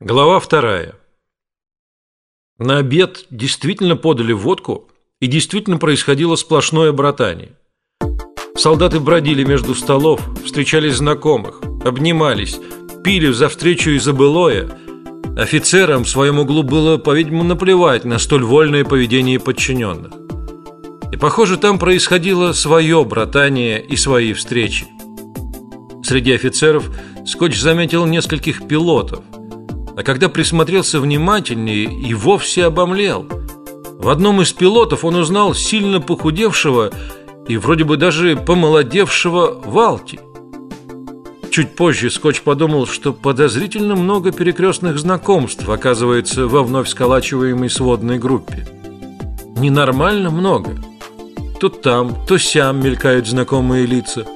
Глава вторая. На обед действительно подали водку, и действительно происходило сплошное братание. Солдаты бродили между столов, встречались знакомых, обнимались, пили за встречу и за былое. Офицерам в своем углу было, по-видимому, наплевать на столь вольное поведение подчиненных. И, похоже, там происходило свое братание и свои встречи. Среди офицеров Скотч заметил нескольких пилотов – а когда присмотрелся внимательнее, и вовсе обомлел. В одном из пилотов он узнал сильно похудевшего и вроде бы даже помолодевшего Валти. Чуть позже Скотч подумал, что подозрительно много перекрестных знакомств оказывается во вновь сколачиваемой сводной группе. Ненормально много. То там, то сям мелькают знакомые лица.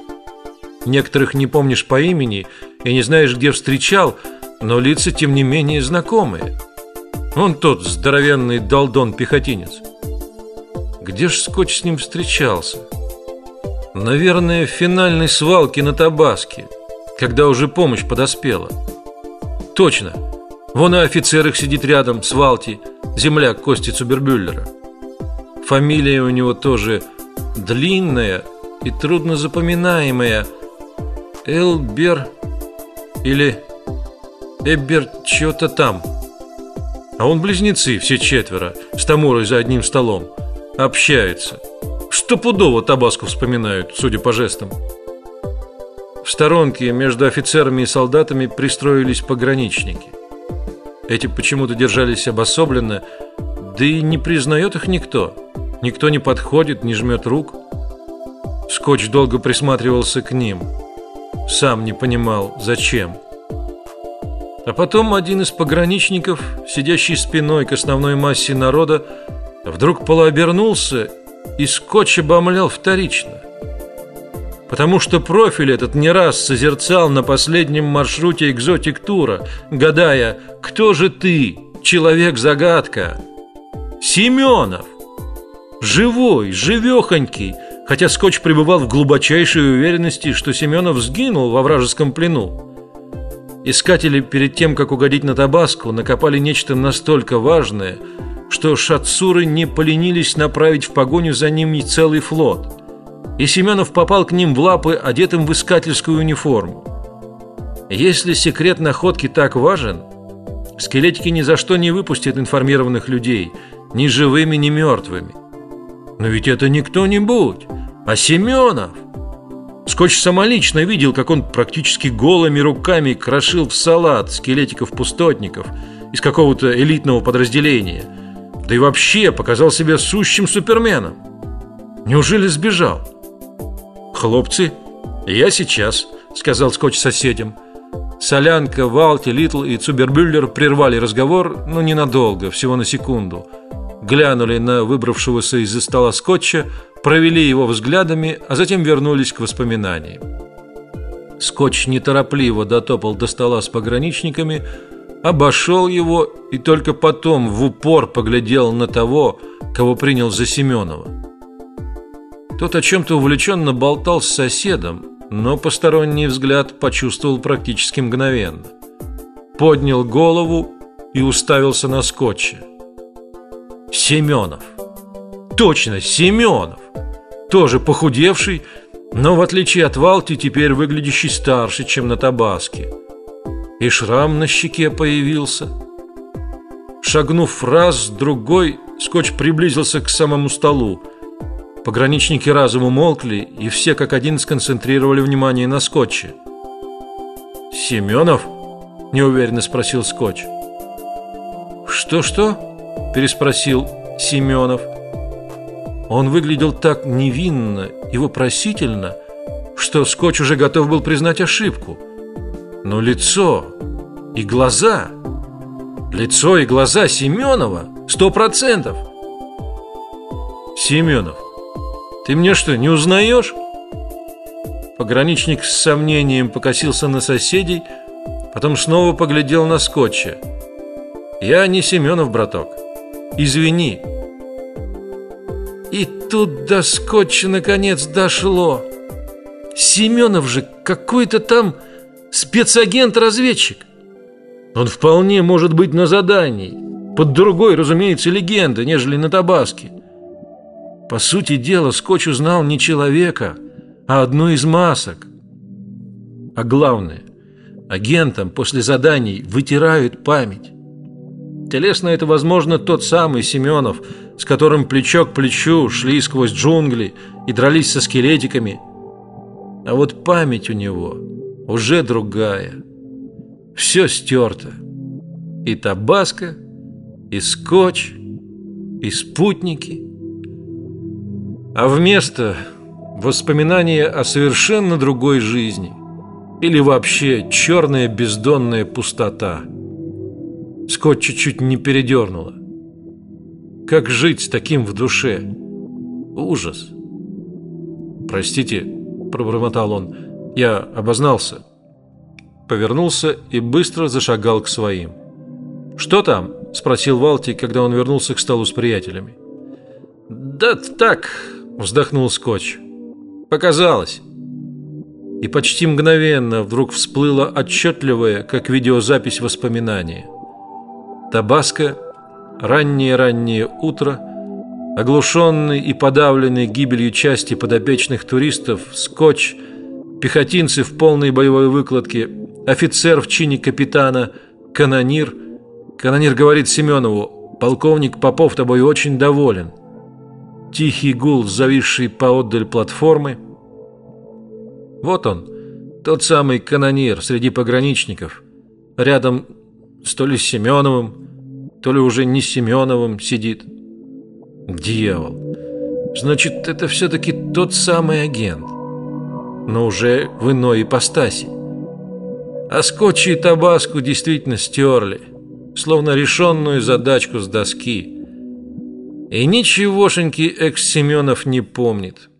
Некоторых не помнишь по имени и не знаешь, где встречал – но лица тем не менее знакомые. Он тот здоровенный долдон-пехотинец. Где ж Скотч с ним встречался? Наверное, в финальной свалке на Табаске, когда уже помощь подоспела. Точно. Вон и офицер их сидит рядом с Валти, земляк Кости Цубербюллера. Фамилия у него тоже длинная и трудно запоминаемая. Элбер или Эбберт чего-то там. А он близнецы, все четверо, с Тамурой за одним столом. Общаются. Стопудово Табаску вспоминают, судя по жестам. В сторонке между офицерами и солдатами пристроились пограничники. Эти почему-то держались обособленно, да и не признает их никто. Никто не подходит, не жмет рук. Скотч долго присматривался к ним. Сам не понимал, зачем. А потом один из пограничников, сидящий спиной к основной массе народа, вдруг полуобернулся и скотч обомлял вторично. Потому что профиль этот не раз созерцал на последнем маршруте экзотик-тура, гадая, кто же ты, человек-загадка? Семенов! Живой, живехонький, хотя скотч пребывал в глубочайшей уверенности, что Семенов сгинул во вражеском плену. Искатели перед тем, как угодить на Табаску, накопали нечто настолько важное, что шатсуры не поленились направить в погоню за ними целый флот. И Семенов попал к ним в лапы, одетым в искательскую униформу. Если секрет находки так важен, скелетики ни за что не выпустят информированных людей, ни живыми, ни мертвыми. Но ведь это не кто-нибудь, а Семенов – Скотч самолично видел, как он практически голыми руками крошил в салат скелетиков-пустотников из какого-то элитного подразделения. Да и вообще показал себя сущим суперменом. Неужели сбежал? «Хлопцы, я сейчас», — сказал Скотч соседям. Солянка, Валти, Литл и Цубербюллер прервали разговор, но ненадолго, всего на секунду. Глянули на выбравшегося из-за стола Скотча, провели его взглядами, а затем вернулись к воспоминаниям. Скотч неторопливо дотопал до стола с пограничниками, обошел его и только потом в упор поглядел на того, кого принял за Семенова. Тот о чем-то увлеченно болтал с соседом, но посторонний взгляд почувствовал практически мгновенно. Поднял голову и уставился на Скотча. Семенов. Точно, Семенов тоже похудевший, но в отличие от Валти теперь выглядящий старше, чем на Табаске. И шрам на щеке появился. Шагнув раз, другой, скотч приблизился к самому столу. Пограничники разом умолкли, и все как один сконцентрировали внимание на скотче. «Семенов?» – неуверенно спросил скотч. «Что-что?» – переспросил Семенов. Он выглядел так невинно и вопросительно, что Скотч уже готов был признать ошибку. Но лицо и глаза, лицо и глаза Семенова сто процентов. Семенов, ты мне что, не узнаешь? Пограничник с сомнением покосился на соседей, потом снова поглядел на Скотча. Я не Семенов, браток. Извини. И тут до скотча наконец дошло. Семенов же какой-то там спецагент-разведчик. Он вполне может быть на задании, под другой, разумеется, легендой, нежели на Табаске. По сути дела, Скотч узнал не человека, а одну из масок. А главное, агентам после заданий вытирают память. Телесно это, возможно, тот самый Семенов, с которым плечо к плечу шли сквозь джунгли и дрались со скелетиками. А вот память у него уже другая. Все стерто. И табаско, и скотч, и спутники. А вместо воспоминания о совершенно другой жизни или вообще черная бездонная пустота. Скотт чуть-чуть не передернуло. Как жить с таким в душе? Ужас. Простите, пробормотал он. Я обознался. Повернулся и быстро зашагал к своим. Что там? спросил Валти, когда он вернулся к столу с приятелями. Да так, вздохнул Скотч. Показалось. И почти мгновенно вдруг всплыло отчетливое, как видеозапись воспоминания. Табаско, раннее-раннее утро, оглушенный и подавленный гибелью части подопечных туристов, скотч, пехотинцы в полной боевой выкладке, офицер в чине капитана, канонир. Канонир говорит Семенову, полковник Попов тобой очень доволен. Тихий гул, зависший поотдаль платформы. Вот он, тот самый канонир среди пограничников, рядом с то ли Семеновым, то ли уже не Семеновым сидит. Дьявол. Значит, это все-таки тот самый агент, но уже в иной ипостаси. А скотч и табаску действительно стерли, словно решенную задачку с доски. И ничегошеньки экс Семенов не помнит.